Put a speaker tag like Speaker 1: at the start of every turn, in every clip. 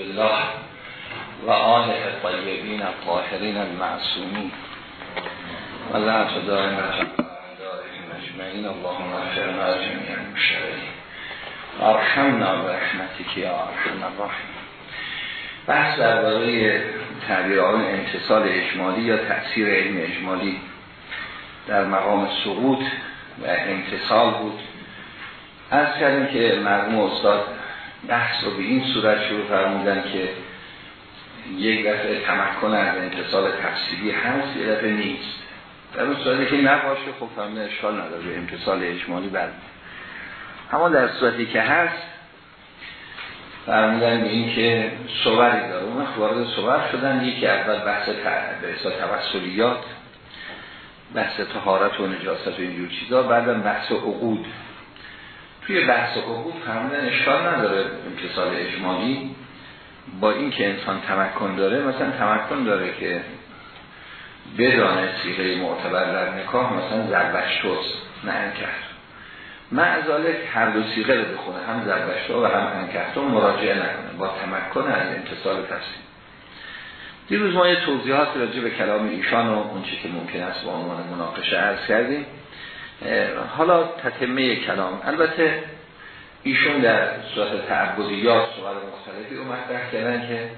Speaker 1: الله و آله طیبین الطاهرین المعصومین. و لعنت دائم مجمعین اللهم اغفرنا جميع المشترکین و ارحمنا برحمتك یا ارحم الراحمین. بحث درباره تعبیر آن انتصال اجمالی یا تأثیر علم اجمالی در مقام سقوط و انتصال بود. از کردیم که مرموم استاد بحث رو به این صورت شروع فرمودن که یک دفعه تمکن از انتصال تفسیری هست یه دفعه نیست. در اون صورتی که نباشه خب فهمه اشکال نداره انتصال اجمالی بر اما در صورتی که هست فرمودن به این که صوری داره. اون وارد صور شدن یکی اول بحث به اصلا توسلیات بحث تهارت و نجاست و اینجور چیزا بعدم بحث عقود. توی بحث عقود فرمودن اشکال نداره امتصال اجمالی با این که انسان تمکن داره مثلا تمکن داره که بدانه سیغه معتبر در نکاح مثلا زربشتوس نه انکرد معذالک هر دو سیغه رو بخونه هم زربشتو و هم انکرتو مراجعه نکنه با تمکن از انتصال تفسیر. دیروز ما یه توضیحات راجع به کلام ایشان و اون که ممکن است با عنوان مناقشه عرض کردیم. حالا تتمه کلام. البته ایشون در صورت تعبدیات سوال مختلفی رو مطرح کردن که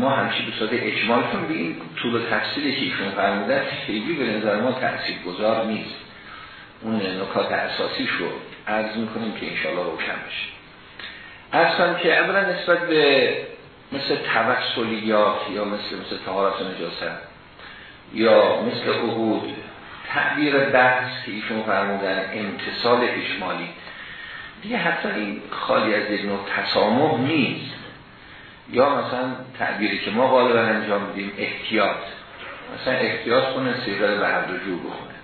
Speaker 1: ما همچی به صورت اجمال کنیم به این طول تفصیلی که ایشون فرمودن خیلی به نظر ما تأثیر گذار نیست. اون نکات اساسی رو عرض می‌کنیم که انشاءالله روشن بشه. اصلا که اولا نسبت به مثل توسلیات یا مثل مثل طهارت نجاست یا مثل عهود تعبیر بحث که ایشون فرمودن امتصال اجمالی دیگه حتی این خالی از یک نوع تسامح نیست. یا مثلا تعبیری که ما غالبا انجام میدیم احتیاط. مثلا احتیاط کنه سیغل به هر دو جور بخونه.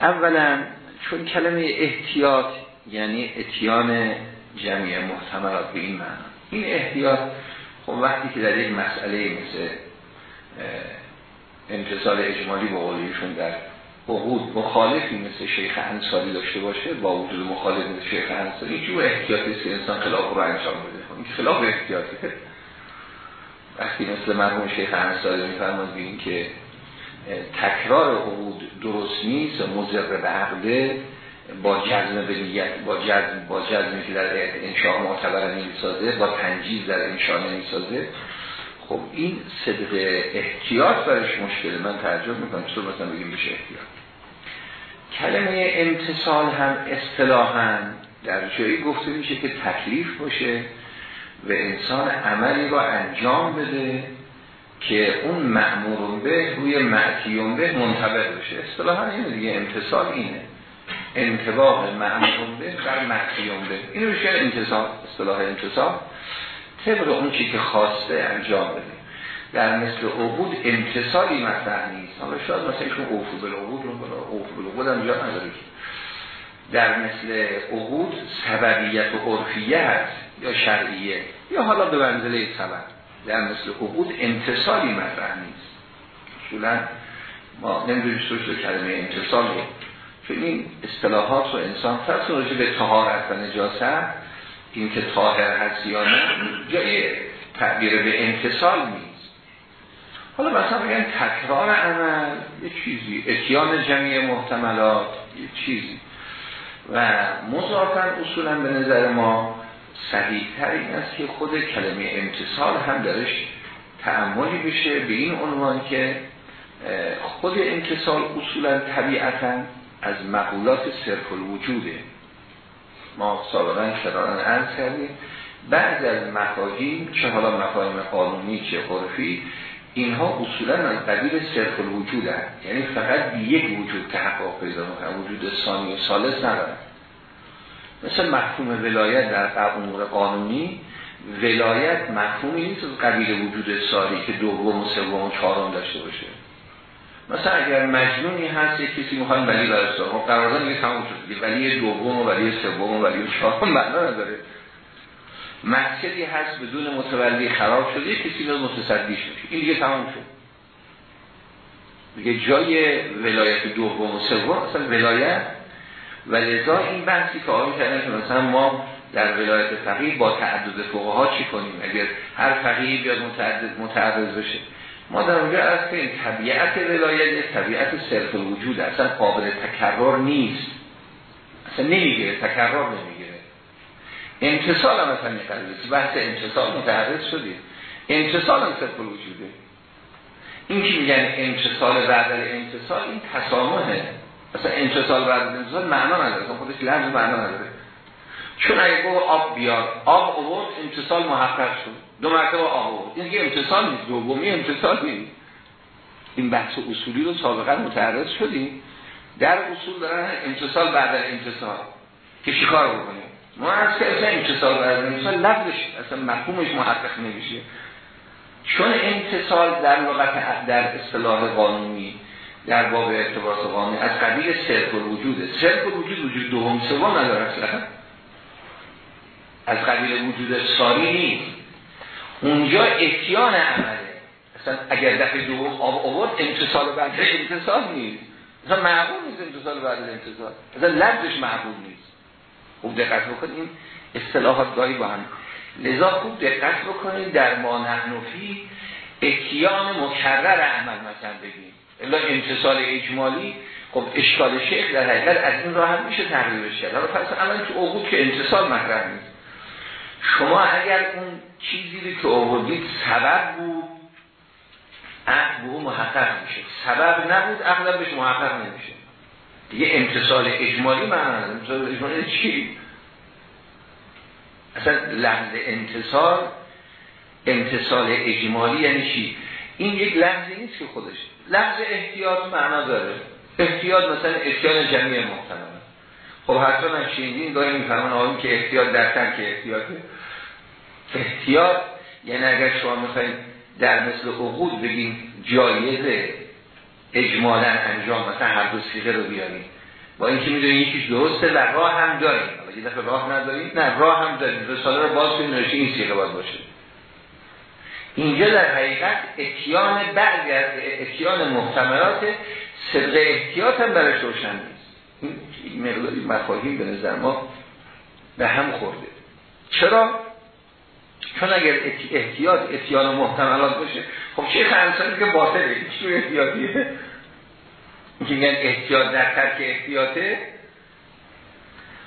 Speaker 1: اولا چون کلمه احتیاط یعنی اتیان جمعی محتملات به این معنی این احتیاط خب وقتی که در یک مسئله مثل امتصال اجمالی با قولیشون در عقود مخالفی مثل شیخ انصاری داشته باشه با وجود مخالف مثل شیخ انصاری جو احتیاطی که انسان خلاف رو انجام بده. این خلاف احتیاطی. وقتی مثل مرحوم شیخ انصاری میفرماد بین که تکرار عقود درست نیست مضر به عقده با جزم به نیت با جزم با جزمی که در انشاء معتبر نمی‌سازه با تنجیز در انشاء نمی‌سازه. خب این صدق احتیاط برش مشکله. من تعجب می‌کنم چطور مثلا بگیم بشه احتیاط. کلمه امتصال هم اصطلاحا در جایی گفته میشه که تکلیف باشه و انسان عملی رو انجام بده که اون معمورون به روی معتیون به منطبق بشه. اصطلاحا اینه دیگه امتصال اینه. انتباق معمورون به بر معتیون به. اینو میشه انتصال اصطلاح انتصال طبق اون چی که خواسته انجام بده. در مثل عقود امتصالی مطرح نیست. حالا شاید مثلا ایشون اوفو بالعقود رو اوفو بالعقود هم جا نداره در مثل عقود سببیت و عرفیه هست یا شرعیه یا حالا به منزله سبب. در مثل عقود امتصالی مطرح نیست. اصولا ما نمی‌دونیم سوش کلمه امتصال رو چون این اصطلاحات رو انسان فرض راجع به طهارت و نجاست این که طاهر هست یا نه جای تعبیر به انتصال نیست. حالا مثلا بگن تکرار عمل یه چیزی اتیان جمعی محتملات یه چیزی. و مضافن اصولا به نظر ما صحیح تر این است که خود کلمه امتصال هم درش تعملی بشه به این عنوان که خود امتصال اصولا طبیعتا از مقولات صرف الوجوده ما سابقا کرارن عرض بعض از مفاهیم چه حالا مفاهیم قانونی چه عرفی اینها اصولا از قبیل صرف الوجود هست. یعنی فقط یک وجود تحقق پیدا می‌کنه. وجود ثانی و ثالث نداره. مثل مفهوم ولایت در امور قانونی ولایت مفهومی نیست از قبیل وجود ساری که دوم و سوم و چهارم داشته باشه. مثلا اگر مجنونی هست یک کسی می‌خواد ولی برای خب قرارداد دیگه تموم شد. ولی دوم و ولی سوم و ولی چهارم معنا نداره. مسجدی هست بدون متولی خراب شده یک کسی میاد متصدیش میشه. این دیگه تمام شد. دیگه جای ولایت دوم و سوم اصلا ولایت. و لذا این بحثی که آقای کردن که مثلا ما در ولایت فقیه با تعدد فقها چی کنیم؟ اگر هر فقیه بیاد متعدد متعرض بشه. ما در اونجا از که طبیعت ولایت طبیعت صرف وجود اصلا قابل تکرار نیست. اصلا نمی‌گیره تکرار نمی‌گیره انتصال هم اصلا میقرده بحث انتصال متعرض شدید. انتصال هم صرف وجوده. این که میگن انتصال بعد انتصال این تسامحه. اصلا انتصال بعد انتصال معنا نداره. خودش لحظه معنا نداره. چون اگه گفت آب بیار آب اوورد امتصال محقق شد. دو مرتبه آب اوورد این دیگه امتصال نیست. دومی امتصال نیست. این بحث اصولی رو سابقا متعرض شدیم. در اصول دارن امتصال بعد امتصال که شکار بکنیم؟ ما از که اصلا امتصال بعد امتصال لفظش اصلا مفهومش محقق نمیشه. چون امتصال در لغت در اصطلاح قانونی در باب ارتباط قانونی از قبیل صرف الوجوده صرف الوجود وجود دوم سوم نداره اصلا. از قبیل وجود ساری نیست. اونجا اتیان عمله. اصلا اگر دفعه دو آب آورد امتصال بعد امتصال نیست. اصلا معقول نیست امتصال بعد امتصال اصلا لفظش معقول نیست. خوب دقت بکنیم. اصطلاحات گاهی با هم. لذا خوب دقت بکنید در ما نحنفی اتیان مکرر عمل مثلا بگیم. الا امتصال اجمالی خب اشکال شیخ در حقیقت از این راه هم میشه تغییرش کرد حالا پس الان تو عقود که امتصال مطرح نیست. شما اگر اون چیزی که آوردید سبب بود عقل به محقق میشه سبب نبود عقل بهش محقق نمیشه دیگه امتصال اجمالی معنی امتصال اجمالی چی؟ اصلا لحظه انتصال امتصال اجمالی یعنی چی؟ این یک لحظه نیست که خودش. لحظه احتیاط معنا داره. احتیاط مثلا اتیان جمعی محتمل خب حتی هم شنیدین گاهی میفرمان آقایون که احتیاط در ترک احتیاطه. احتیاط یعنی اگر شما می‌خواید در مثل عقود بگیم جایزه اجمالا انجام مثلا هر دو سیغه رو بیاریم. با اینکه می‌دونیم یکیش درسته و راه هم داریم. حالا یه دفعه راه نداریم. نه راه هم داریم. رساله رو باز کنیم این سیغه باز باشه. اینجا در حقیقت اتیان بعضی از اتیان محتملات صدق احتیاط هم برش روشن این مقداری مفاهیم به نظر ما به هم خورده. چرا؟ چون اگر احتیاط اتیان محتملات باشه خب شیخ انسانی که باطله هیچ رو احتیاطیه. که میگن احتیاط در ترک احتیاطه.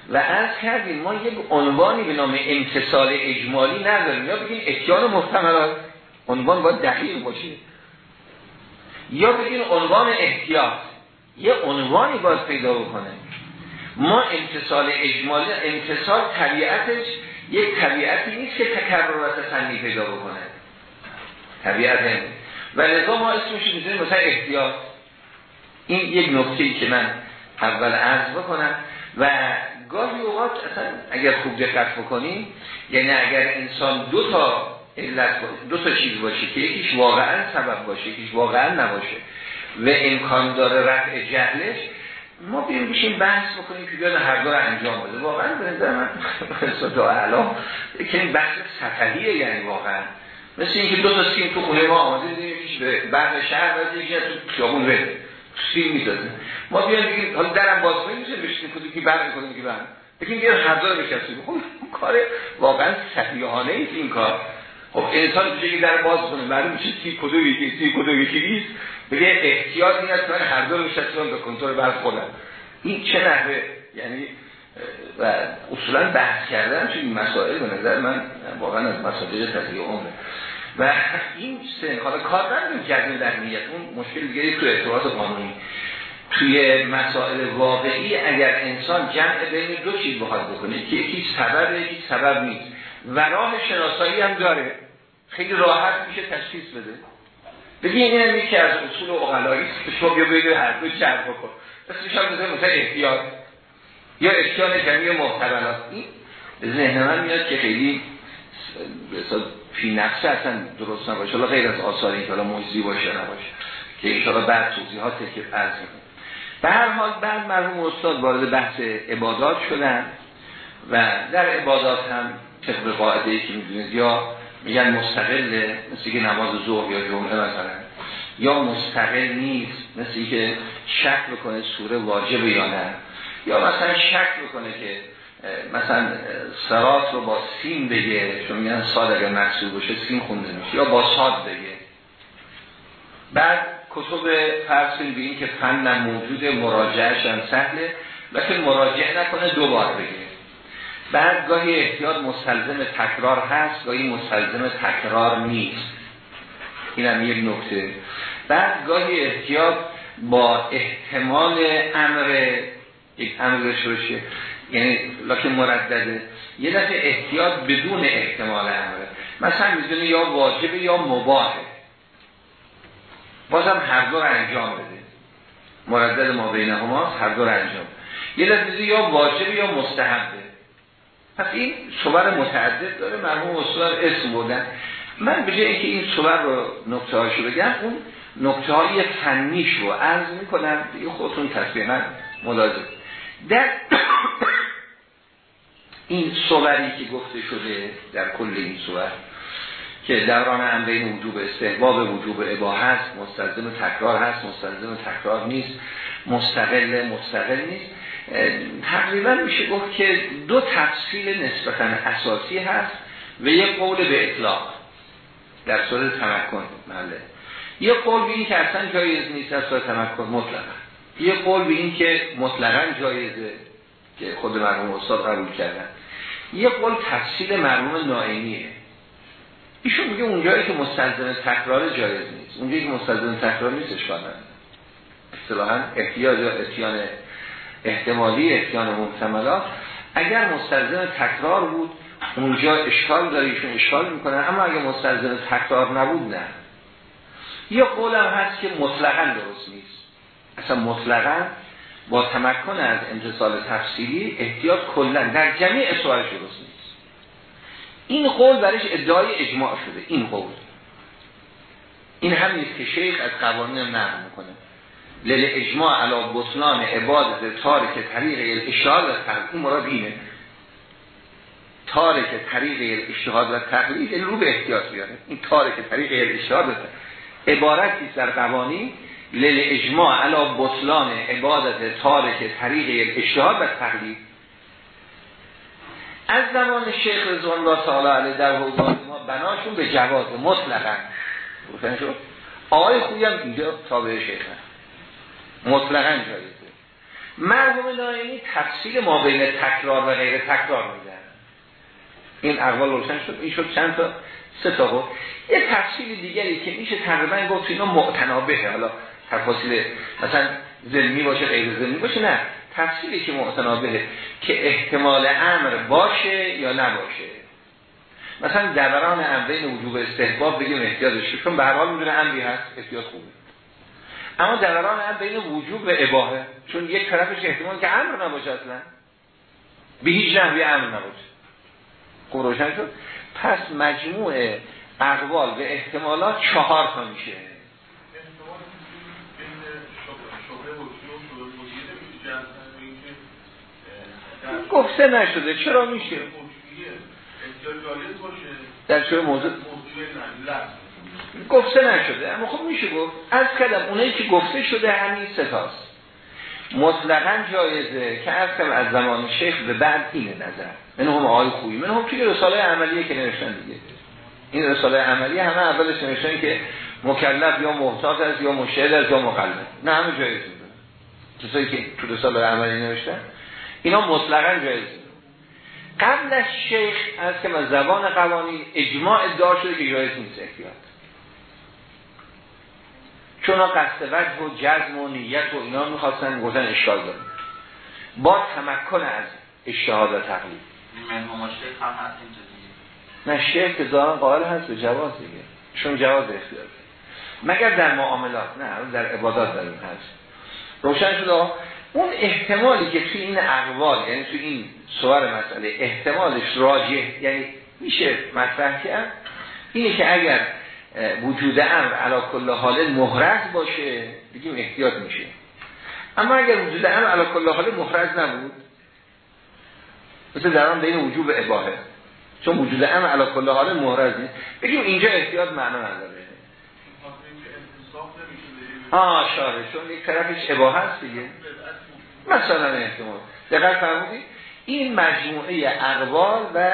Speaker 1: و از کردیم ما یک عنوانی به نام امتصال اجمالی نداریم. یا بگیم اتیان و محتملات. عنوان باید دقیق باشه. یا بگیم عنوان احتیاط. یه عنوانی باز پیدا بکنه. ما امتصال اجمالی امتصال طبیعتش یک طبیعتی نیست که تکررات فنی پیدا بکنه. طبیعت هم. و لذا ما اسمش می‌زنیم مثلا احتیاط. این یک نکته که من اول عرض بکنم. و گاهی اوقات اصلا اگر خوب دقت بکنیم یعنی اگر انسان دو تا علت دو تا چیز باشه که یکیش واقعا سبب باشه یکیش واقعا نباشه و امکان داره رفع جهلش ما بیرون بشیم بحث بکنیم که بیاد هر دو انجام بده. واقعا به نظر من اعلا که این بحث سطحیه یعنی واقعا. مثل اینکه دو تا سیم تو خونه ما آماده دیدیم به بعد شهر و یکی تو خیابون بده سیم می‌سازه ما بیان بگیم حالا درم باز کنیم میشه بشیم کدوم که بعد کنیم که بعد بگیم هر رو بکسیم خب کار واقعا است این کار. خب انسان میشه در باز کنه. معلوم میشه سی کدو یکی سی کدو یکی نیست. بگه احتیاط نیست من هر دو میشستم به کنترل بر خودم این چه نحوه؟ یعنی و اصولا بحث کردن چون این مسائل به نظر من واقعا از مسائل تغییر عمره. و این سن حالا کار نداریم کردیم در نیت اون مشکل دیگری تو اعتراض قانونی. توی مسائل واقعی اگر انسان جمع بین دو چیز بخواد بکنه که یکی سبب یکی سبب نیست. و راه شناسایی هم داره. خیلی راحت میشه تشخیص بده. بگی این هم یکی از اصول اقلایی که شما بیا بگید هر دو جمع بکن. اسمش هم مثلا مثلا احتیاط یا اشکال جمعی محتملات. این به ذهن من میاد که خیلی فی نفسه اصلا درست نباشه. حالا غیر از آثاری که حالا موجزی باشه نباشه. که انشاءالله بعد توضیحات که عرض می‌کنم. به هر حال بعد مرحوم استاد وارد بحث عبادات شدن و در عبادات هم طبق قاعده که می‌دونید یا میگن مستقل مثل که نماز ظهر یا جمعه مثلا. یا مستقل نیست مثل که شک بکنه سوره واجب یا نه. یا مثلا شک بکنه که مثلا سرات رو با سین بگه چون میگن ساد اگر محصول باشه سین خونده میشه. یا با ساد بگه. بعد کتب فرسین به این که فن موجود مراجعش هم سهله لیکن مراجعه نکنه دوبار بگه. بعد گاهی احتیاط مستلزم تکرار هست گاهی مستلزم تکرار نیست. این هم یک نکته. بعد گاهی احتیاط با احتمال امر یک امر باشه. یعنی لکن مردده. یه دفعه احتیاط بدون احتمال امره مثلا می‌دونه یا واجبه یا مباهه بازم هر دو انجام بده. مردد ما بین هماست هر دو انجام. یه دفعه یا واجبه یا مستحبه. پس این صور متعدد داره مرموم اصلا اسم بودن من به جایی که این صور رو نکته هاشو بگم اون نکته های فنیش رو عرض می‌کنم. دیگه خودتون تصویرا ملازم در این صوری که گفته شده در کل این صور که دوران امرین وجوب استحباب وجوب اباه هست مستلزم تکرار هست مستلزم تکرار نیست مستقل مستقل نیست. تقریبا میشه گفت که دو تفصیل نسبتا اساسی هست و یک قول به اطلاق در صورت تمکن بله. یه قول به این که اصلا جایز نیست در صورت تمکن مطلقا. یه قول به این که مطلقا جایزه که خود مرحوم استاد قبول کردن. یه قول تفصیل مرحوم نائمیه. ایشون میگه اونجایی که مستلزم تکرار جایز نیست. اونجایی که مستلزم تکرار نیست اشکال اصطلاحا احتیاج اتیان احتمالی احتیان محتملات اگر مستلزم تکرار بود اونجا اشکال داره ایشون اشکال می‌کنن اما اگر مستلزم تکرار نبود نه. یه قولم هست که مطلقا درست نیست. اصلا مطلقا با تمکن از امتصال تفصیلی احتیاط کلا در جمعی سوالش درست نیست. این قول برش ادعای اجماع شده این قول. این هم نیست که شیخ از قوانین نقل می‌کنه. لل اجماع علا بطلان عبادت تارک طریق الاشتهاد و تقلید این مراد اینه. تارک طریق الاشتهاد و تقلید این رو به احتیاط بیاره. این تارک طریق الاشتهاد و عبارتی در قوانین لل اجماع علا بطلان عبادت تارک طریق الاشتهاد و تقلید از زمان شیخ رضوان الله تعالی در حوزان ما بناشون به جواز مطلقا. آقای خویی هم اینجا تابع شیخ مطلقا جایزه. مرحوم نایمی تفصیل ما بین تکرار و غیر تکرار میدن این اقوال روشن شد. این شد چند تا سه تا بود. یه تفصیل دیگری که میشه تقریبا گفت اینا معتنابه حالا تفاصیل مثلا زلمی باشه غیر زلمی باشه نه. تفصیلی که معتنابه که احتمال امر باشه یا نباشه. مثلا دوران امرین وجوب استحباب بگیم احتیاطش چون به هر حال می‌دونه امری هست. احتیاط خوبه. اما دوران هم بین وجوب و اباهه چون یک طرفش احتمال که امر نباشه اصلا. به هیچ نحوی امر نباشه. خوب روشن شد. پس مجموع اقوال و احتمالات چهار تا میشه. گفته نشده. چرا میشه؟ در چه موضوع؟ گفته نشده. اما خب میشه گفت. از کلم اونایی که گفته شده همین ستاست مطلقا جایزه که از کلم از زمان شیخ به بعد اینه نظر. من هم آقای خوبی من هم توی رساله عملیه که نوشتن دیگه. این رساله عملیه همه اولش نوشتن که مکلف یا محتاط است یا مشهد است یا مقلد. نه همه جایز می‌دونه کسایی که تو رساله عملی نوشتن اینا مطلقا جایز قبل از شیخ از که از زبان قوانین اجماع ادعا شده که جایز نیست احتیاط. چون قصد وجه و جزم و نیت و اینا می‌خواستن گفتن اشکال داره. با تمکن از اشتهاد و تقلید. نه شیخ که ظاهرا قائل هست به جواز دیگه. چون جواز اختیار مگر در معاملات نه در عبادات در این هست روشن شده اون احتمالی که توی این اقوال یعنی توی این سوار مسئله احتمالش راجه یعنی میشه مطرح کرد اینه که اگر وجود امر علا کل حال محرز باشه بگیم احتیاط میشه. اما اگر وجود امر علا کل حال محرز نبود مثل در آن بین وجوب اباهه. چون وجود امر علا کل حال محرز نیست. بگیم اینجا احتیاط معنا نداره. آه شاره چون یک طرفش اباهه هست دیگه. مثلا احتمال. دقیق فرمودی این مجموعه اقوال و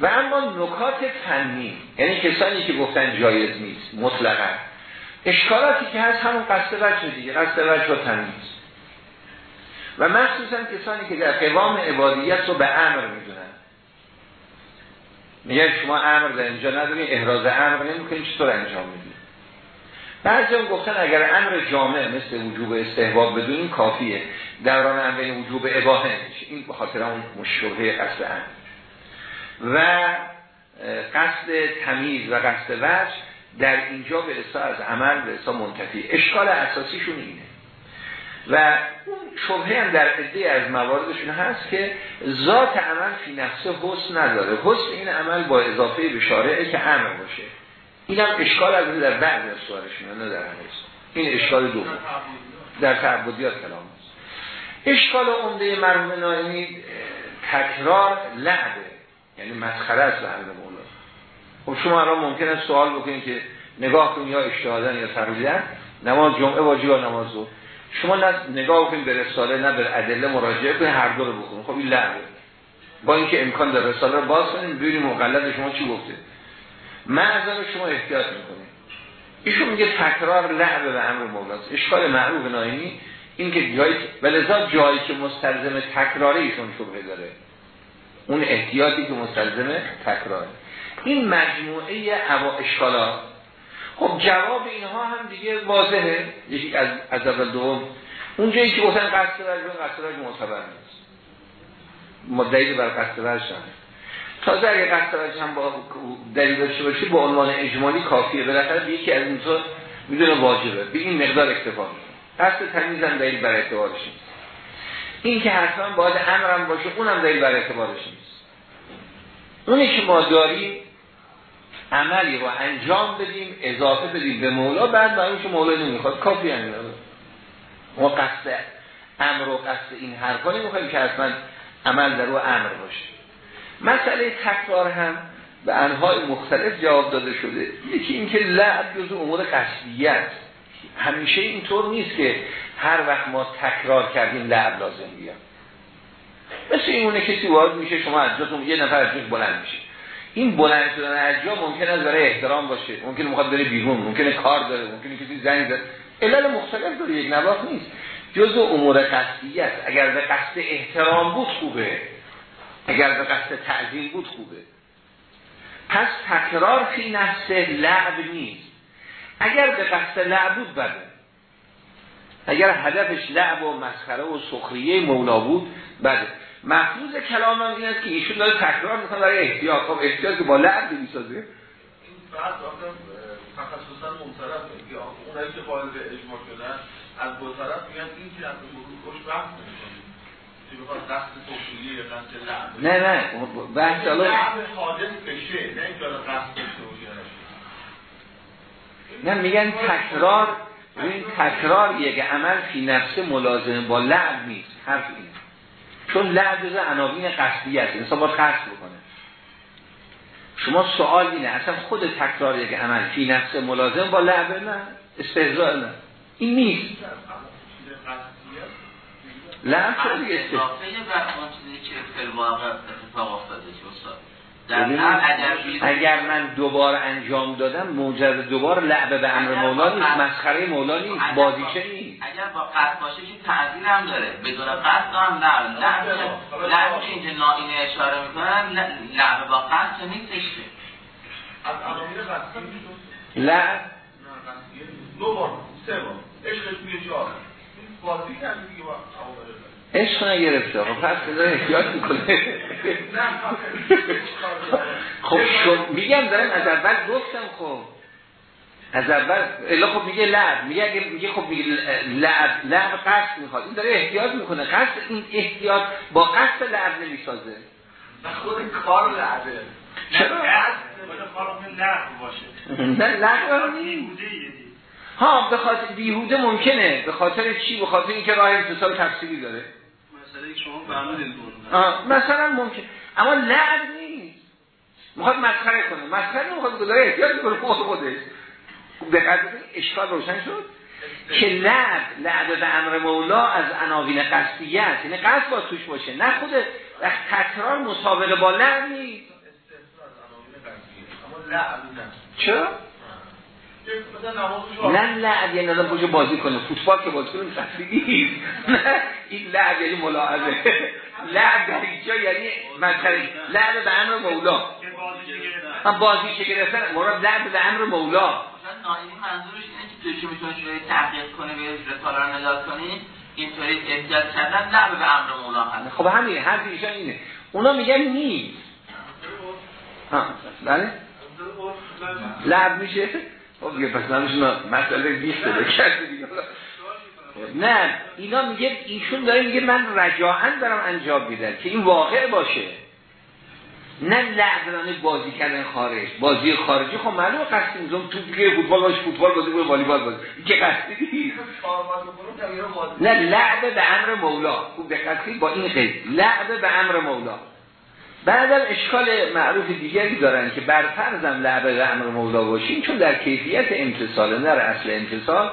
Speaker 1: و اما نکات فنی یعنی کسانی که گفتن جایز نیست مطلقا. اشکالاتی که هست همون قصد وجه دیگه قصد وجه و تمیز و مخصوصا کسانی که در قوام عبادیت رو به امر می‌دونن. میگه شما امر در اینجا نداریم احراز امر نمی‌کنیم چطور انجام میدیم بعضی هم گفتن اگر امر جامع مثل وجوب استحباب بدونیم کافیه. دوران امر وجوب اباهه میشه. این به خاطر اون مشروعه قصد امر. و قصد تمیز و قصد وجه در اینجا به اصلا از عمل به اصلا منتفی. اشکال اساسیشون اینه. و اون شبهه هم در عده از مواردشون هست که ذات عمل فی نفسه حسن نداره. حسن این عمل با اضافه بشاره که امر باشه. این هم اشکال از در بعد از سوالشون نه در این اشکال دوم در تعبدیات کلام. است اشکال عمده مرحوم نایمی تکرار لعبه یعنی مسخره است به مولا خب شما الان ممکن است سوال بکنید که نگاه کنید یا اشتهادن یا تقلیدن نماز جمعه واجب یا نماز رو شما نه نگاه کنید به رساله نه به ادله مراجعه کنید هر دو رو بکنید خب این لعبه. با اینکه امکان داره رساله رو باز کنید ببینید مقلد شما چی گفته. معظم شما احتیاط می‌کنید ایشون میگه تکرار لعبه به امر مولاست. اشکال معروف نایمی این که جایی ولذا جایی که مستلزم تکراره ایشون شبه داره. اون احتیاطی که مستلزم تکراره. این مجموعه هوا اشکالات خب جواب اینها هم دیگه واضحه. یکی از از اول دوم. اون جایی که گفتن قصد رجل قصد معتبر نیست. مدعی بر قصد رجل تازه اگه قصد هم با دلیل داشته باشه با عنوان اجمالی کافیه. بالاخره یکی از این می‌دونه واجبه. به این مقدار اکتفا قصد تمیز هم دلیل بر اعتبارش نیست. این که حتما باید امرم باشه اونم دلیل بر اعتبارش نیست. اونی که ما داریم عملی رو انجام بدیم اضافه بدیم به مولا بعد برای که مولا نمی‌خواد کافی انجام ما قصد امر و قصد این حرفا نمی‌خوایم که اصلا عمل در رو امر باشه. مسئله تکرار هم به انهای مختلف جواب داده شده. یکی اینکه لعب جز امور قصدیت همیشه اینطور نیست که هر وقت ما تکرار کردیم لعب لازم بیاد. مثل اینونه کسی وارد میشه شما از یه نفر از بلند میشه. این بلند شدن از جا ممکن است برای احترام باشه ممکن می‌خواد بره بیرون ممکن کار داره ممکن کسی زنگ زد. علل مختلف داره یک نواخ نیست. جزء امور قصدی است. اگر به قصد احترام بود خوبه. اگر به قصد تعظیم بود خوبه. پس تکرار فی نفس لعب نیست. اگر به قصد لعب بود بده. اگر هدفش لعب و مسخره و سخریه مولا بود بده. محفوظ کلام هم این است که ایشون داره تکرار می‌کنه برای احتیاط. خب احتیاط که با لعب می‌سازه
Speaker 2: بعد تخصصا منصرف که اونایی که قائل به اجماع شدن از دو طرف میگن این که از مرور خوش
Speaker 1: نه نه. بحث الان نه میگن تکرار این تکرار یک عمل فی نفسه ملازم با لعب نیست. حرف این چون لعب جز عناوین قصدی است. انسان باید قصد بکنه. شما سوال اینه اصلا خود تکرار یک عمل فی نفس ملازم با لعب نه؟ استهزاء نه. این نیست. لعب چرا دیگه استهزاء اگر من دوبار انجام دادم موجب دوبار لعبه به امر مولا نیست مسخره مولا نیست بازیچه نیست.
Speaker 3: اگر با قصد باشه که تعذیر هم داره. بدون قصد هم نه لعبه که اینجا نائینه اشاره می‌کنن لعبه با قصد نیستش که
Speaker 1: لعب؟
Speaker 2: دو بار سه بار. عشقش چهار
Speaker 1: عشق نگرفته. خب پس خدا احتیاط می‌کنه. خب میگم دارم از اول گفتم خب. از اول الا خب میگه لعب. میگه اگه میگه خب میگه لعب. لعب قصد می‌خواد. این داره احتیاط می‌کنه. قصد این احتیاط با قصد لعب نمی‌سازه.
Speaker 2: خود کار لعبه.
Speaker 1: چرا؟ نه لعب نیست. ها به خاطر بیهوده ممکنه. به خاطر چی؟ به خاطر اینکه راه اتصال تفسیری داره. مثلا ممکن. اما لعب نیست. می‌خواد مسخره کنه. مسخره می‌خواد گذاره احتیاط کنه. خود خودش. به قدر اشکال روشن شد. که لعب لعب به امر مولا از عناوین قصدیت یعنی قصد با توش باشه. نه خود تکرار مسابقه با لعب نیست. چرا؟ نه لعب یعنی آدم پوش بازی کنه. فوتبال که بازی کنه خستگی نه این لعب یعنی ملاحظه. لعب در اینجا یعنی مثلا لعب به امر مولا. هم بازی چه گرفتن؟ مراد لعب به امر مولا.
Speaker 3: نایمی منظورش اینه که توی می‌تونه شده تحقیق کنه به رساله رو نجات کنی؟ اینطوری احتیاط کردن لعب به امر مولا هست.
Speaker 1: خب همین حرف ایشان اینه. اونا میگن نیست. بله. لعب میشه؟ خب دیگه پس نمیشه مسئله بیخته بکرده دیگه. نه اینا میگه ایشون داره میگه من رجاعن دارم انجام میدن که این واقع باشه. نه لعبرانه بازی کردن خارج. بازی خارجی خب معلومه قصدی میزم تو دیگه فوتبال باشه فوتبال بازی کنه والیبال بازی که قصدی نه لعب به امر مولا. خوب دقت با این قید لعب به امر مولا. بعدم اشکال معروف دیگری دارن که بر فرضم لعب امر مولا باشین چون در کیفیت امتصال نه اصل امتصال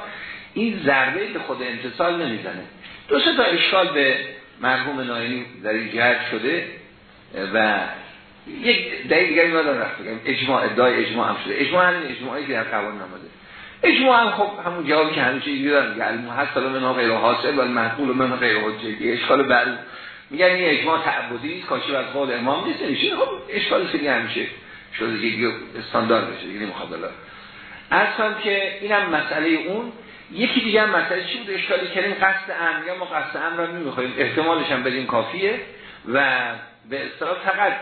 Speaker 1: این ضربه به خود امتصال نمی‌زنه. دو سه تا اشکال به مرحوم نایمی در این جهت شده و یک دلیل دیگری ما دارم رفت بگم. اجماع ادعای اجماع هم شده. اجماع همین اجماعی که در قوانین نماده. اجماع هم خب همون جوابی که همیشه اینجوری دارن که المحصل من غیر حاصل و المحمول من غیر حجتی اشکال بعد میگن این اجماع تعبدی نیست کاشی از قول امام نیست نمیشه خب اشکال خیلی همیشه شده دیگه استاندارد بشه دیگه نمی‌خواد اصلا که اینم مسئله اون یکی دیگه هم مسئله چی بود؟ اشکالی کردیم قصد امر یا ما قصد امر رو نمی‌خوایم. احتمالش هم بدیم کافیه و به اصطلاح فقط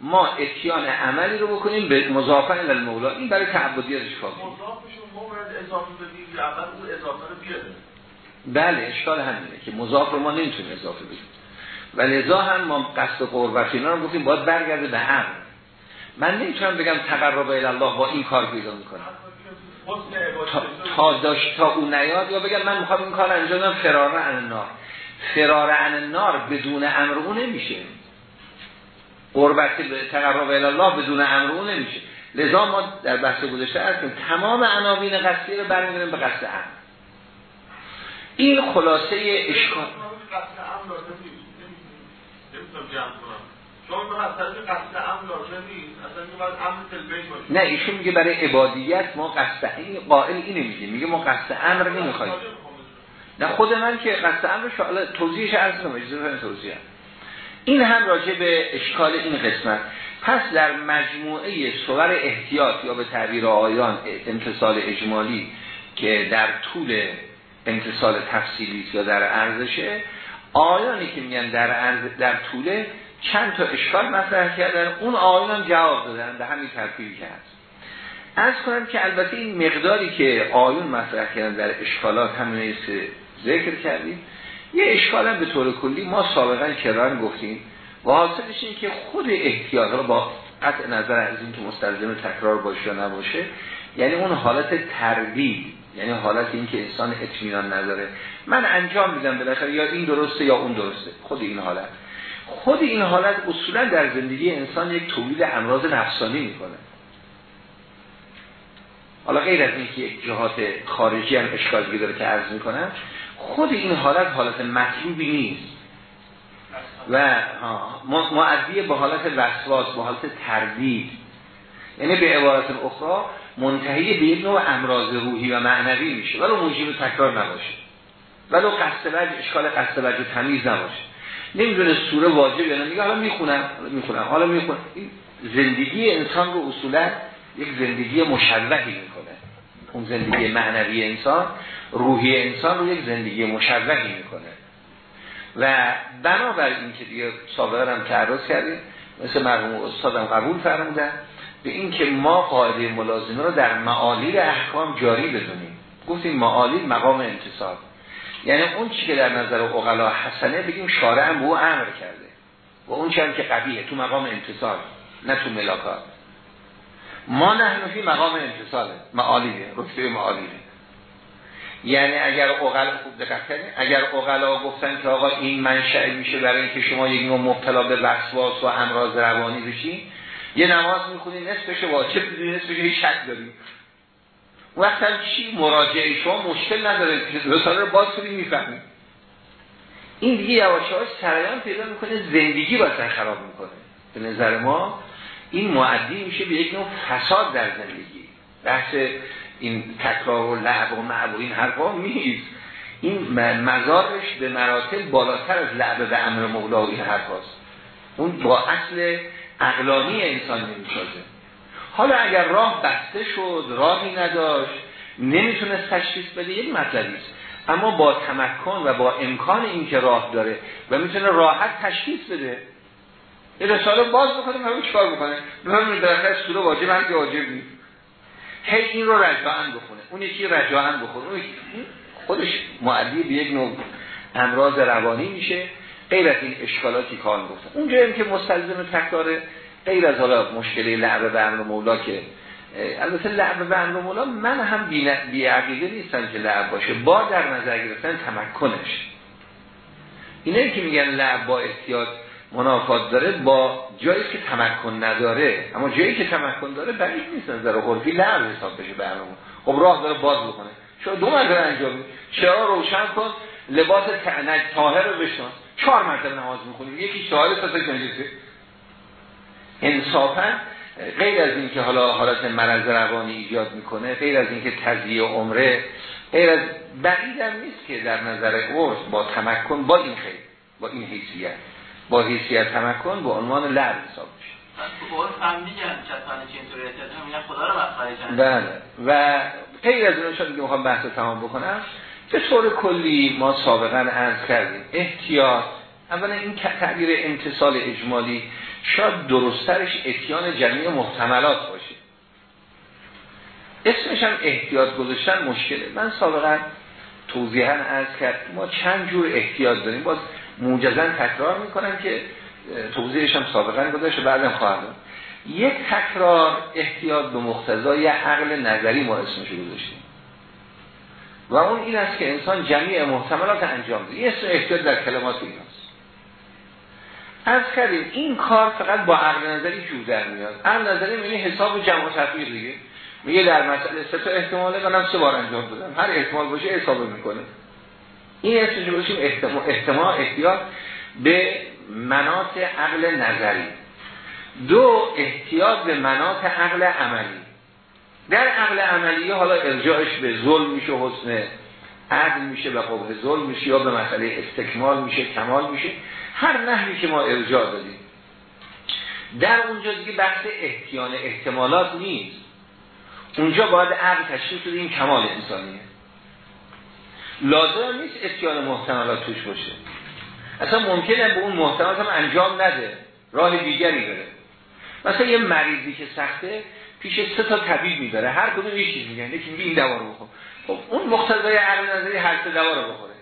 Speaker 1: ما اتیان عملی رو بکنیم به مضافه الی المولا این برای تعبدی ازش کافی بله اشکال همینه که مضاف رو ما نمی‌تونیم اضافه بدیم. و لذا هم ما قصد قربت اینا رو گفتیم باید برگرده به امر من نمی‌تونم بگم تقرب الله با این کار پیدا می‌کنم. تا, تا داشت تا اون نیاد یا بگم من می‌خوام این کار انجام بدم؟ فرار عن النار فرار عن النار بدون امر اون نمیشه. قربت تقرب الله بدون امر اون نمیشه. لذا ما در بحث گذاشته هستیم تمام عناوین قصدی رو برمیگردیم به قصد امر. این خلاصه اشکال نه ایشون میگه برای عبادیت ما قصد این قائل اینه میگه. میگه ما قصد امر نمی‌خوایم. نه خود من که قصد امر شاء توضیحش عرض کنم اجازه توضیح این هم راجع به اشکال این قسمت. پس در مجموعه صور احتیاط یا به تعبیر آیان امتصال اجمالی که در طول امتصال تفصیلی یا در ارزشه آیانی که میگن در در طوله چند تا اشکال مطرح کردن. اون آیان جواب دادن به همین ترتیبی که هست از کنم که البته این مقداری که آیون مطرح کردن در اشکالات همین ذکر کردیم. یه اشکال به طور کلی ما سابقا کران گفتیم. و حاصلش این که خود احتیاط رو با قطع نظر از این که مستلزم تکرار باشه نباشه. یعنی اون حالت تردید یعنی حالت این که انسان اطمینان نداره. من انجام میدم بالاخره یا این درسته یا اون درسته. خود این حالت. خود این حالت اصولا در زندگی انسان یک تولید امراض نفسانی می‌کنه. حالا غیر از اینکه یک جهات خارجی هم اشکال داره که عرض می‌کنم خود این حالت حالت مطلوبی نیست. و معدیه به حالت وسواس به حالت تردید یعنی به عبارت اخرى منتهی به یک نوع امراض روحی و معنوی میشه. ولو موجب تکرار نباشه. ولو قصد وجه اشکال قصد وجه تمیز نباشه. نمی‌دونه سوره واجب یا میگه حالا می‌خونم می‌خونم حالا می‌خونم. زندگی انسان رو اصولا یک زندگی مشوهی می‌کنه. اون زندگی معنوی انسان روحی انسان رو یک زندگی مشوهی می‌کنه. و بنابر این که دیگه سابقه هم تعرض کردیم مثل مرحوم استادم قبول فرمودن به این که ما قاعده ملازمه رو در معالیل احکام جاری بدونیم. گفتیم معالیل مقام انتصاب. یعنی اون چی که در نظر اقلا حسنه بگیم شارع هم به او امر کرده. و اون چی هم که قبیه تو مقام انتصال نه تو ملاکات. ما نحنفی مقام انتصاله معالیه رکته معالیه. یعنی اگر اقل خوب دقت کنید اگر اقلا گفتن که آقا این منشأ میشه برای اینکه شما یک نوع مبتلا به وسواس و امراض روانی بشین یه نماز می‌خونی نصفش واجب بدونی نصفش هیچ شک داریم. وقتا چی؟ مراجعه. شما مشکل نداره. رساله رو باز کنید می‌فهمید این دیگه یواشاش سرایان پیدا می‌کنه زندگی باید خراب می‌کنه. به نظر ما این معدی میشه به یک نوع فساد در زندگی. بحث این تکرار و لعب و معب و این حرفا نیست. این مزارش به مراتب بالاتر از لعب به امر مولا و این حرفاست. اون با اصل اقلانی انسان نمی‌سازه. حالا اگر راه بسته شد راهی نداشت نمی‌تونست تشخیص بده یک مطلبی است. اما با تمکن و با امکان اینکه راه داره و می‌تونه راحت تشخیص بده یه رساله باز بکنه همه چکار بکنه؟ همین در سوره واجب هم که واجب نیست. هی این رو رجاعن بخونه. اون یکی رجاعن بخونه. اون خودش معدی به یک نوع امراض روانی میشه. غیر از این اشکالاتی کار گفتن. اونجا که مستلزم تکرار غیر از حالا مشکلی لعبه به امر مولا که البته لعب به امر مولا من هم بی عقیده نیستم که لعب باشه. با در نظر گرفتن تمکنش. اینه که میگن لعب با احتیاط منافات داره با جایی که تمکن نداره. اما جایی که تمکن داره بعید نیست نظر عرفی لعب حساب بشه به خب راه داره باز بکنه. شما دو مرتبه انجام چرا روشن کن؟ لباس تعنج طاهر رو بشناس. چهار مرتبه نماز می‌خونیم. یکی چهار تا کنجسه انصافا غیر از اینکه حالا حالت مرض روانی ایجاد می‌کنه غیر از اینکه تزیه عمره غیر از بعید هم نیست که در نظر عرف با تمکن با این خیلی با این حیثیت با حیثیت تمکن به عنوان لعب حساب میشه. بله. و غیر از اون شاید می‌خوام بحث تمام بکنم. به طور کلی ما سابقا عرض کردیم. احتیاط اولا این تعبیر امتصال اجمالی شاید درسترش اتیان جمعی محتملات باشه. اسمش هم احتیاط گذاشتن مشکله. من سابقا توضیحا عرض کرد ما چند جور احتیاط داریم. باز موجزا تکرار می‌کنم که توضیحش هم سابقا گذاشته بعدم خواهد یک تکرار احتیاط به مختزای عقل نظری ما اسمش گذاشتیم. و اون این است که انسان جمعی محتملات انجام ده. یه احتیاط در کلمات این از کردیم این کار فقط با عقل نظری جور در میاد. عقل نظری میگه حساب جمع و تفریق دیگه. میگه در مسئله سه تا احتماله منم سه بار انجام دادم هر احتمال باشه حساب می‌کنه. این اسمش باشیم؟ احتمال احتیاط به منات عقل نظری. دو احتیاط به منات عقل عملی. در عقل عملی حالا ارجاعش به ظلم میشه حسن عدل میشه به قبه ظلم میشه یا به مسئله استکمال میشه کمال میشه. هر نحوی که ما ارجاع دادیم در اونجا دیگه بحث احتیان احتمالات نیست. اونجا باید عقل تشریف بده این کمال انسانیه. لازم نیست احتیان محتملات توش باشه. اصلا ممکنه به اون محتملات هم انجام نده. راه دیگری بره مثلا یه مریضی که سخته پیش سه تا طبیب می‌بره هر کدوم یه چیز میگن. یکی این دوا رو بخور. خب اون مقتضای عقل نظری هر سه دوا رو بخوره.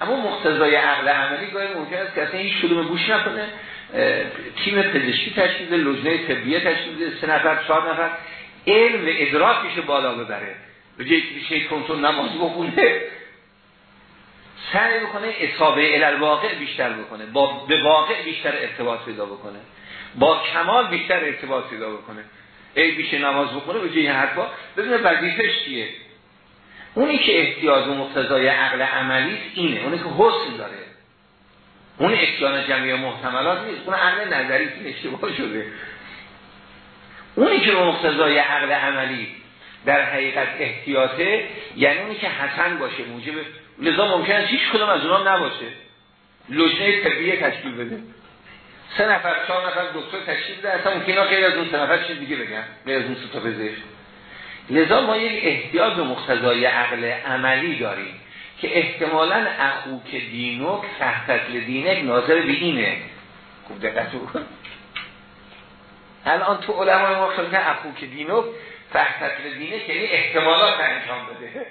Speaker 1: اما مقتضای عقل عملی گاهی ممکن است که اصلا هیچ کدوم نکنه. تیم پزشکی تشکیل لجنه طبیه تشکیل سه نفر چهار نفر. علم و ادراکش بالا ببره. به جایی که کنترل نماز بخونه سعی بکنه اصابه الواقع بیشتر بکنه. با به واقع بیشتر ارتباط پیدا بکنه. با کمال بیشتر ارتباط پیدا بکنه. ای بیشه نماز بکنه به جای حرفا. بدون وظیفش چیه؟ اونی که احتیاج و مقتضای عقل عملی اینه. اونی که حسن داره. اون اتیان جمعی محتملات نیست. اون عقل نظری که اشتباه شده. اونی که مقتضای عقل عملی در حقیقت احتیاطه یعنی اونی که حسن باشه موجب لذا ممکن است هیچ کدوم از اونها نباشه. لجنه طبیه تشکیل بده. سه نفر چهار نفر دکتر تشکیل بده اصلا ممکنه غیر از اون سه نفر چیز دیگه بگن غیر از اون سه تا پزشک. لذا ما یک احتیاج به مقتضای عقل عملی داریم که احتمالا اخوک دینوک تحت دینک ناظر به اینه. خوب دقت کن الان تو علمای ما خیلی اخوک دینوک تحت دینک یعنی احتمالات انجام بده.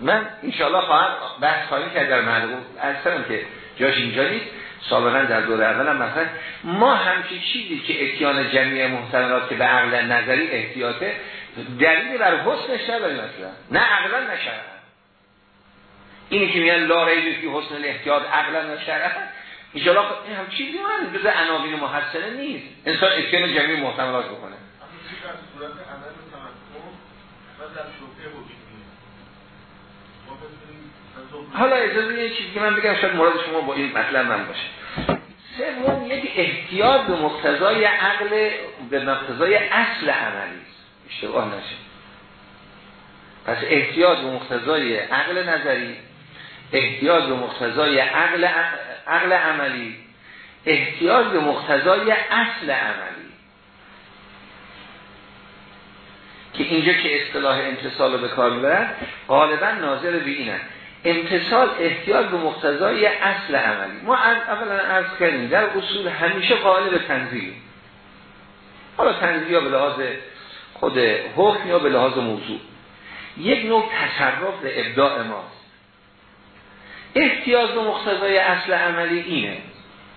Speaker 1: من انشاءالله خواهم بحث خواهیم کرد در معلوم از که جاش اینجا نیست. سابقا در دوره اول هم مثلا ما همچی چیزی که اتیان جمعی محتملات که به عقل نظری احتیاطه دلیلی بر حسنش نداری مثلا نه عقلا نه اینی که میگن لا ریب فی حسن الاحتیاط عقلا نه انشاءالله این هم چیزی من بذار عناوین محسنه نیست. انسان اتیان جمعی محتملات بکنه. حالا اجازه یه چیزی من بگم شاید مراد شما با این مطلب من باشه. سوم یک احتیاط به مقتضای عقل به مقتضای اصل عملی. اشتباه نشه. پس احتیاط به مقتضای عقل نظری احتیاط به مقتضای عقل عقل عملی احتیاط به مقتضای اصل عملی. که اینجا که اصطلاح امتصال رو به کار می‌برن غالبا ناظر به اینن امتصال احتیاط به مقتضای اصل عملی. ما اولا عرض کردیم در اصول همیشه قائل به تنزیل. حالا یا به لحاظ خود حکم یا به لحاظ موضوع. یک نوع تصرف به ابداع ماست احتیاط به مقتضای اصل عملی اینه.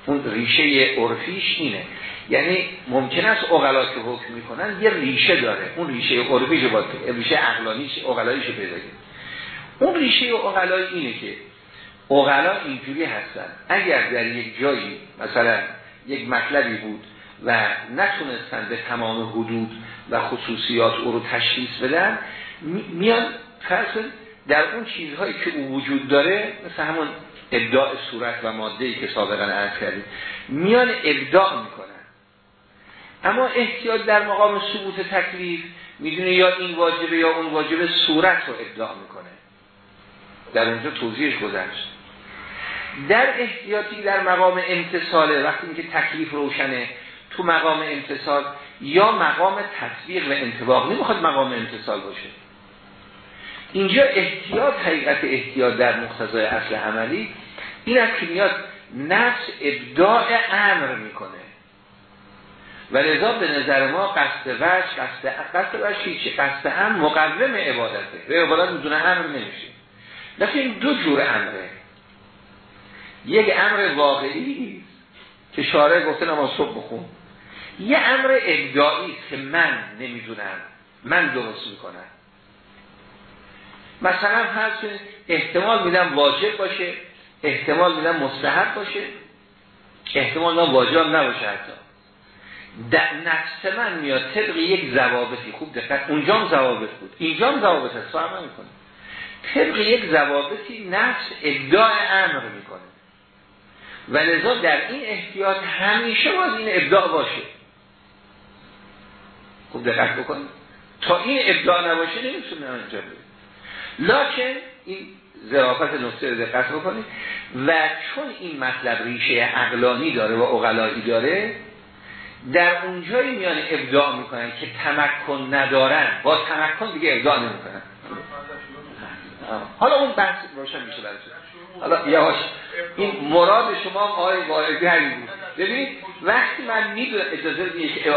Speaker 1: اون ریشه عرفیش اینه. یعنی ممکن است اغلا که حکم می‌کنن یه ریشه داره. اون ریشه عرفیش باید ریشه عقلانیش اغلاییش پیدا اون ریشه اغلای اینه که اغلا اینجوری هستن. اگر در یک جایی مثلا یک مطلبی بود و نتونستن به تمام حدود و خصوصیات او رو تشخیص بدن میان فرض در اون چیزهایی که او وجود داره مثل همون ابداع صورت و ماده که سابقا عرض کردیم میان ابداع می‌کنن. اما احتیاط در مقام ثبوت تکلیف می‌دونه یا این واجبه یا اون واجبه صورت رو ابداع می‌کنه. در اونجا توضیحش گذشت. در احتیاطی در مقام امتصاله وقتی که تکلیف روشنه تو مقام امتصال یا مقام تطبیق و انتباق. نمی‌خواد مقام امتصال باشه. اینجا احتیاط حقیقت احتیاط در مقتضای اصل عملی این از که میاد نفس ابداع امر می‌کنه. و لذا به نظر ما قصد وش قصد وش هیچه قصد هم مقوم عبادته. به عبادت می‌دونه امر نمیشه. لیکن این دو جور امره. یک امر واقعی که شارع گفته نماز صبح بخون. یه امر ابداعی که من نمی‌دونم. من درست می‌کنم. مثلا هست احتمال میدم واجب باشه احتمال میدم مستحب باشه احتمال میدم واجب نباشه حتی. در نفس من میاد طبق یک ضوابطی. خوب دقت. اونجا هم بود. اینجا هم ضوابط هست فهم می‌کنه طبق یک ضوابطی نفس ادعای امر می‌کنه. و لذا در این احتیاط همیشه باز این ابداع باشه. خوب دقت بکنید. تا این ابداع نباشه نمی‌تونه انجام بده. لکن این ظرافت نقطه رو دقت بکنید. و چون این مطلب ریشه عقلانی داره و اقلایی داره در اونجایی میان ابداع می‌کنن که تمکن ندارن. با تمکن دیگه ابداع نمی‌کنن. حالا اون بحث روشن میشه برای حالا یواش. این مراد شما آقای واردی همین بود. ببینید وقتی من می‌دونم اجازه بدید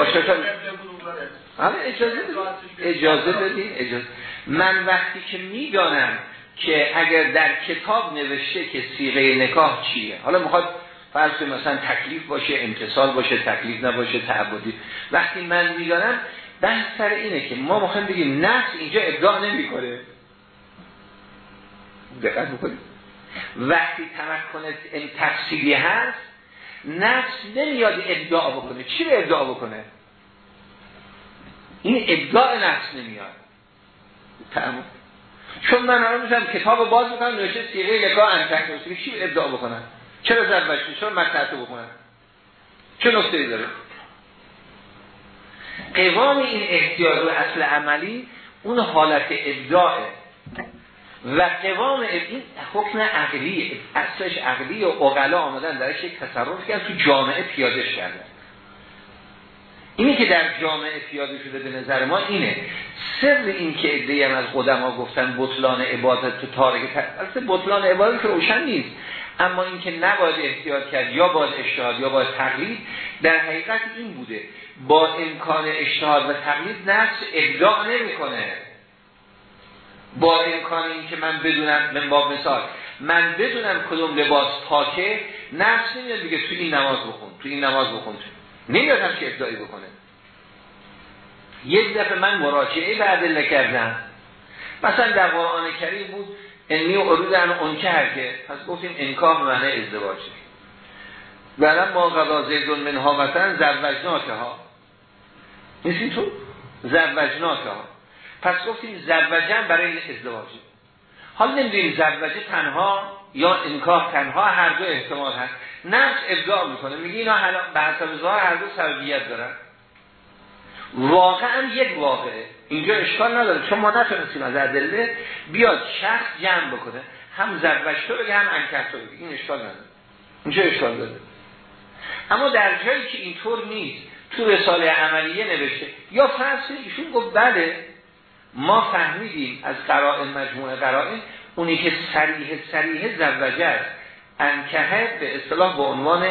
Speaker 1: حالا اجازه بدید اجازه بدید اجازه. من وقتی که می‌دانم که اگر در کتاب نوشته که سیغه نکاح چیه حالا می‌خواد فرض مثلا تکلیف باشه امتصال باشه تکلیف نباشه تعبدی. وقتی من می‌دانم بحث سر اینه که ما مخواهیم بگیم نفس اینجا ابداع نمی‌کنه. دقت بکنید. وقتی تمکن تفصیلی هست نفس نمیاد ابداع بکنه. چی رو ابداع بکنه؟ این ابداع نفس نمیاد. تمام. چون من الان میشم کتاب باز بکنم نوشته سیغه نگاه انتک چی ابداع بکنم؟ چرا زد بشتی چرا مطلعتو بکنم چه نکته داره؟ قوام این احتیاط و اصل عملی اون حالت ابداعه. و قوام این حکم عقلی اصلش عقلی و اقلا آمدن درش یک تصرف کردن تو جامعه پیادش کردن اینی که در جامعه پیاده شده به نظر ما اینه. سر این که ادهی از قدما گفتن بطلان عبادت تو تارک اصلا بطلان عبادت که روشن نیست. اما اینکه نباید احتیاط کرد یا باید اشتهاد یا باید تقلید در حقیقت این بوده. با امکان اشتهاد و تقلید نفس ابداع نمی‌کنه. با امکان این که من بدونم من با مثال من بدونم کدوم لباس پاکه نفس نمیاد دیگه تو این نماز بخون تو این نماز بخون. نمیاد که ابداعی بکنه. یک دفعه من مراجعه به عدل کردم. مثلا در قرآن کریم بود انی عروض ان انکه که پس گفتیم انکاه معنی ازدواجه ولم ما قضا زیدون منها مثلا زوجناکه ها نیستی تو؟ زوجناکه ها پس گفتیم زوجن برای ازدواجه حال نمی‌دونیم زوجه تنها یا انکاه تنها هر دو احتمال هست. نفس ابداع می‌کنه. میگه اینا به حسب ظاهر هر دو سببیت دارن. واقعا یک واقعه. اینجا اشکال نداره. چون ما نتونستیم از ادله بیاد شخص جمع بکنه. هم زربشتو بگه هم انکتو بگه. این اشکال نداره. اینجا اشکال داره. اما در جایی که اینطور نیست تو رساله عملیه نوشته یا فرض ایشون گفت بله ما فهمیدیم از قرائن مجموعه قرائن اونی که سریح سریح زوجه است. انکهه به اصطلاح به عنوان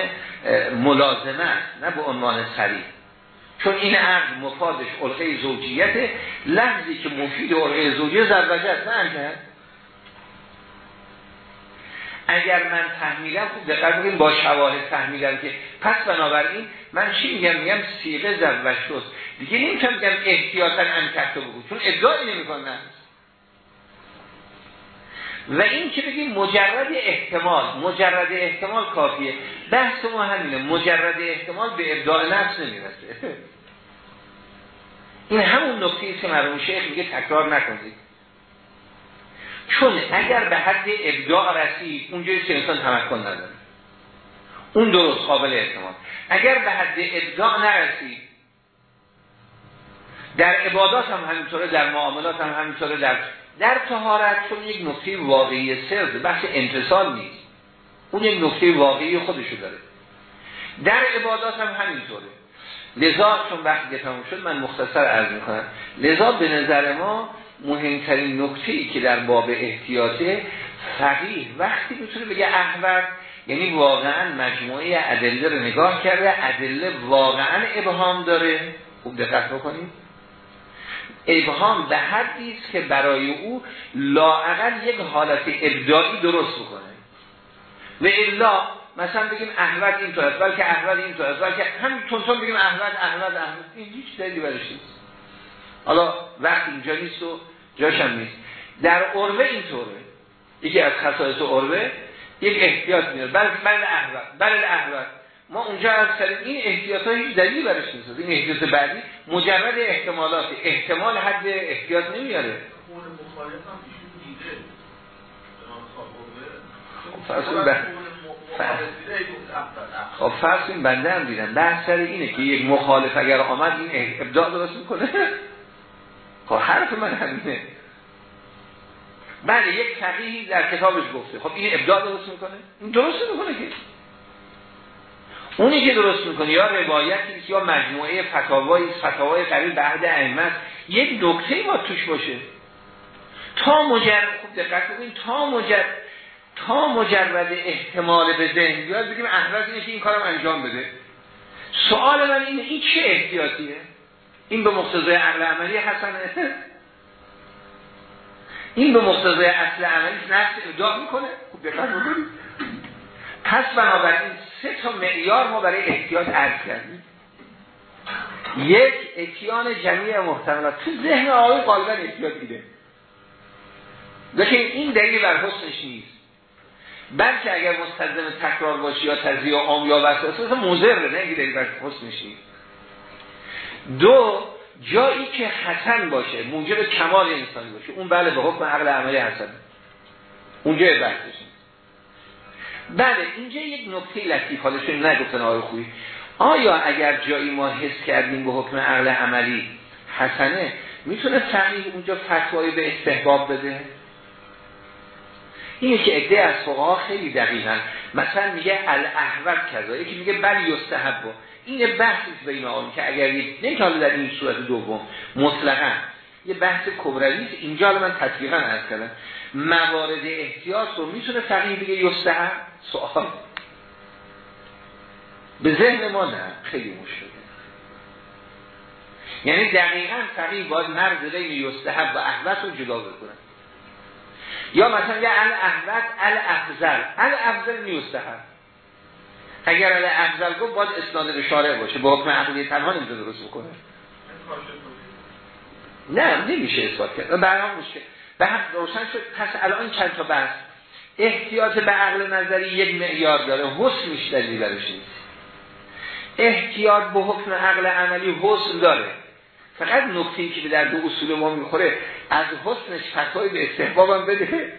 Speaker 1: ملازمه نه به عنوان سریح چون این عقد مفادش علقه زوجیت لحظی که مفید علقه زوجیه زوجه است نه انکهه اگر من فهمیدم خوب دقت بگیم با شواهد فهمیدم که. پس بنابراین من چی میگم؟ میگم سیغه زوج شد دیگه نمی‌تونم بگم احتیاطا انکتو بگو چون ادعایی نمی‌کنن و این که بگیم مجرد احتمال مجرد احتمال کافیه. بحث ما همینه مجرد احتمال به ابداع نفس نمی‌رسه. این همون نکته که مرحوم شیخ میگه تکرار نکنید. چون اگر به حد ابداع رسید اونجایی که انسان تمکن نداره. اون درست قابل احتمال اگر به حد ابداع نرسید در عبادات هم همینطوره در معاملات هم همینطوره در در تهارت چون یک نکته واقعی سرد بحث انتصال نیست. اون یک نکته واقعی خودشو داره. در عبادات هم همینطوره. لذا چون وقتی تموم شد من مختصر عرض می‌کنم. لذا به نظر ما مهمترین نکته ای که در باب احتیاطه فقیه وقتی می‌تونه بگه احور یعنی واقعا مجموعه ادله رو نگاه کرده ادله واقعا ابهام داره. خوب دقت بکنید. ابهام به حدی است که برای او لاعقل یک حالت ابداعی درست بکنه. و الا مثلا بگیم احمد این تو است بلکه احمد این تو است بلکه هم تون بگیم احمد احمد احمد این هیچ دلیلی برش حالا وقت اینجا نیست و جاشم نیست. در عربه اینطوره. یکی از خصائص عربه یک احتیاط میاد بله بله احمد بله احمد ما اونجا از کردیم این احتیاط ها هیچ دلیلی برش نیست. این احتیاط بعدی مجرد احتمالات احتمال حد احتیاط نمیاره. خب فرض این بنده هم دیدم بحث سر اینه که یک مخالف اگر آمد این ابداع درست می‌کنه. خب حرف من همینه. بله یک فقیهی در کتابش گفته. خب این ابداع درست می‌کنه؟ این درست می‌کنه که. اونی که درست می‌کنه یا روایتی یا مجموعه فتاوایی فتاوای قریب به عهد ائمه یک نکته ما توش باشه. تا مجرد خوب دقت کنید تا مجرد تا مجرد احتمال به ذهن بیاد بگیم احراز اینه که این کارم انجام بده. سوال من اینه این چه احتیاطیه؟ این به مقتضای عقل عملی حسنه. این به مقتضای اصل عملی نفس ابداع می‌کنه. خوب دقت پس بنابراین سه تا معیار ما برای احتیاط عرض کردیم. یک اتیان جمعی محتملات. تو ذهن آقای غالبا احتیاط دیده لیکن این دلیل بر حسنش نیست. بلکه اگر مستلزم تکرار باشی یا تزیه عام یا وسوسه مضر نه دلیل بر حسنش نیست. دو جایی که حسن باشه موجب کمال انسانی باشه. اون بله به حکم عقل عملی حسن. اونجا بحثش بله اینجا یک نکته لطیف. حالا شده نگفتن آقای خوبی. آیا اگر جایی ما حس کردیم به حکم عقل عملی حسنه می‌تونه فقیه اونجا فتوایی به استحباب بده؟ اینه که عده از فقها خیلی دقیقا. مثلا میگه الاحور کذا. یکی میگه بل یستحب. این بحثی بین آن که اگر یک نه حالا در این صورت دوم مطلقا یه بحث کبروی اینجا من تطبیقا عرض کردم. موارد احتیاط رو می‌تونه فقیه بگه یستحب سوال به ذهن ما نه. خیلی مشکله یعنی دقیقا فقیه باید مرز بین یستحب و احوت رو جدا بکنه. یا مثلا یه ال احوت ال افضل ال اگر ال افضل گفت باید اسناد به شارع باشه. با حکم عقلی تنها نمیده درست بکنه. نه نمیشه اثبات کرد. برام مشکل به حق روشن شد. پس الان چند تا بحث. احتیاط به عقل نظری یک معیار داره. حسنش دلیل برش نیست. احتیاط به حکم عقل عملی حسن داره. فقط نکته که به درد اصول ما می‌خوره از حسنش فتوای به استحبابم بده.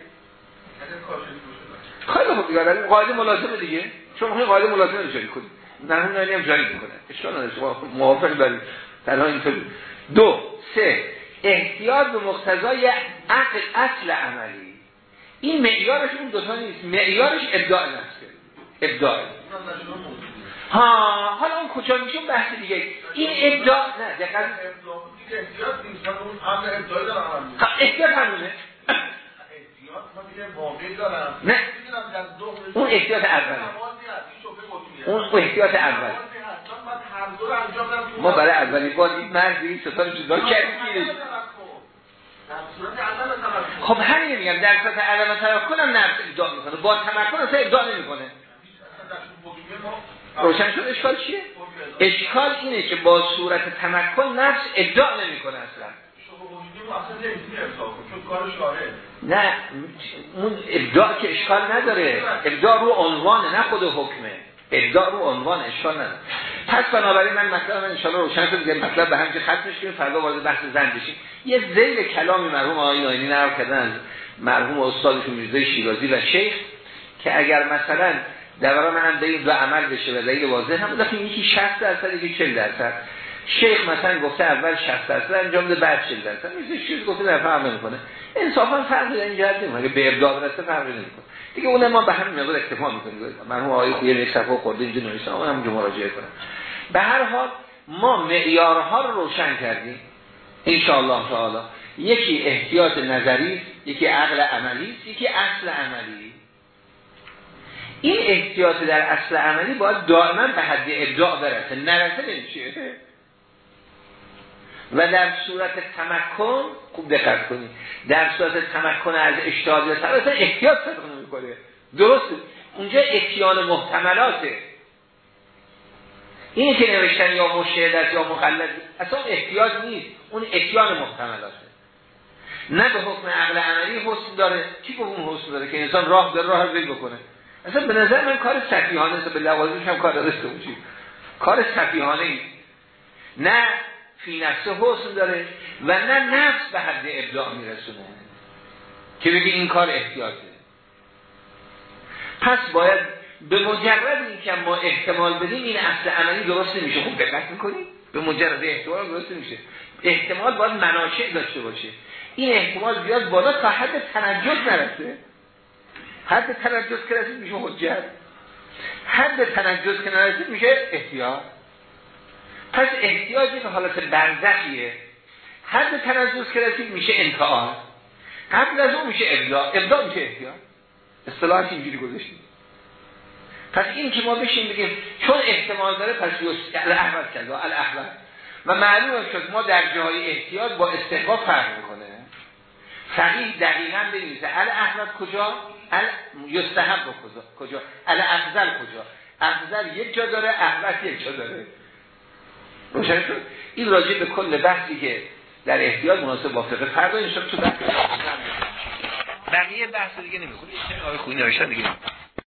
Speaker 1: خیلی خوب دیگه. قاعده ملازمه دیگه. چون خیلی قاعده ملازمه رو جاری کنید نه هم هم جاری می‌کنه. اشکال نداره. شما موافق برید تنها اینطور دو سه. احتیاط به مقتضای عقل اصل عملی. این معیارش اون دوتا نیست. معیارش ابداع نفسه. ابداع. ها حالا اون کجا میشه؟ بحث دیگه. این ابداع نه دقیقا. احتیاط همونه نه. اون احتیاط اول اون احتیاط اول ما برای اولین بار این مرد این ستان جدا کردیم. خب همین میگم در سطح عدم تمکن هم نفس ابداع می‌کنه. با تمکن اصلا ابداع نمی‌کنه. روشن شد اشکال چیه؟ اشکال اینه که با صورت تمکن نفس ابداع نمی‌کنه اصلا. نه اون ابداع که اشکال نداره. ابداع رو عنوان نه خود حکمه. ابداع رو عنوان اشکال نداره. پس بنابراین من مثلا من انشاءالله روشن شد. دیگه مطلب به همجه ختمش کنیم فردا وارد بحث زن بشیم. یه زیل کلامی مرحوم آقای ناینی نقل کردن از مرحوم استادشون میرزای شیرازی و شیخ که اگر مثلا دوران هم این دو عمل بشه و دلیل واضح هم دفعه یکی 60 درصد یکی 40 درصد. شیخ مثلا گفته اول 60 درصد انجام بده بعد 40 درصد. میشه چیز گفته در فرق نمی‌کنه. انصافا فرق این جهت نمی‌کنه به ابداع برسه فرق نمی‌کنه. دیگه اون ما به همین مقدار اکتفا می‌کنیم. مرحوم آقای خویه یک صفحه خورده اینجا نوشتن اون هم مراجعه کنم. به هر حال ما معیارها رو روشن کردیم. ان شاء الله تعالی یکی احتیاط نظری یکی عقل عملی یکی اصل عملی. این احتیاط در اصل عملی باید دائما به حد ابداع برسه. نرسه نمیشه و در صورت تمکن خوب دقت کنید. در صورت تمکن از اشتهاد یا اصلا احتیاط صدق نمی‌کنه. درست اونجا اتیان محتملاته. اینی که نوشتن یا مشهد یا مقلد اصلا احتیاط نیست. اون اتیان محتملاته. نه به حکم عقل عملی حسن داره. کی به اون حسن داره که انسان راه داره راه رو بکنه؟ اصلا به نظر من کار سفیهانه است. به لوازمش هم کار داشته کار سفیهانه ای نه فی نفسه حسن داره و نه نفس به حد ابداع میرسونه که بگی این کار احتیاطه پس باید به مجرد این که ما احتمال بدیم این اصل عملی درست نمیشه. خوب دقت می‌کنیم به مجرد احتمال درست نمیشه. احتمال باید مناشع داشته باشه. این احتمال بیاد بالا تا حد تنجز نرسه. حد تنجز که میشه حجت حد تنجز که میشه احتیاط پس احتیاج که حالت برزخیه. حد تنجز که رسید میشه انتعال قبل از اون میشه ابداع. ابداع میشه احتیاط اصطلاحش اینجوری گذاشتیم. پس این که ما بشیم بگیم چون احتمال داره پس الاحمد کذا الاحمد و معلوم شد ما در جای احتیاط با استحقاق فرق می‌کنه. صحیح دقیقا بنویسه. الاحمد کجا؟ ال یستحب کجا؟ کجا؟ افضل کجا؟ افضل یک جا داره احمد یک جا داره. روشن شد این راجع به کل بحثی که در احتیاط مناسب با فقه فردا این تو بحث بقیه بحث دیگه نمی‌خونه آقای خوینی دیگه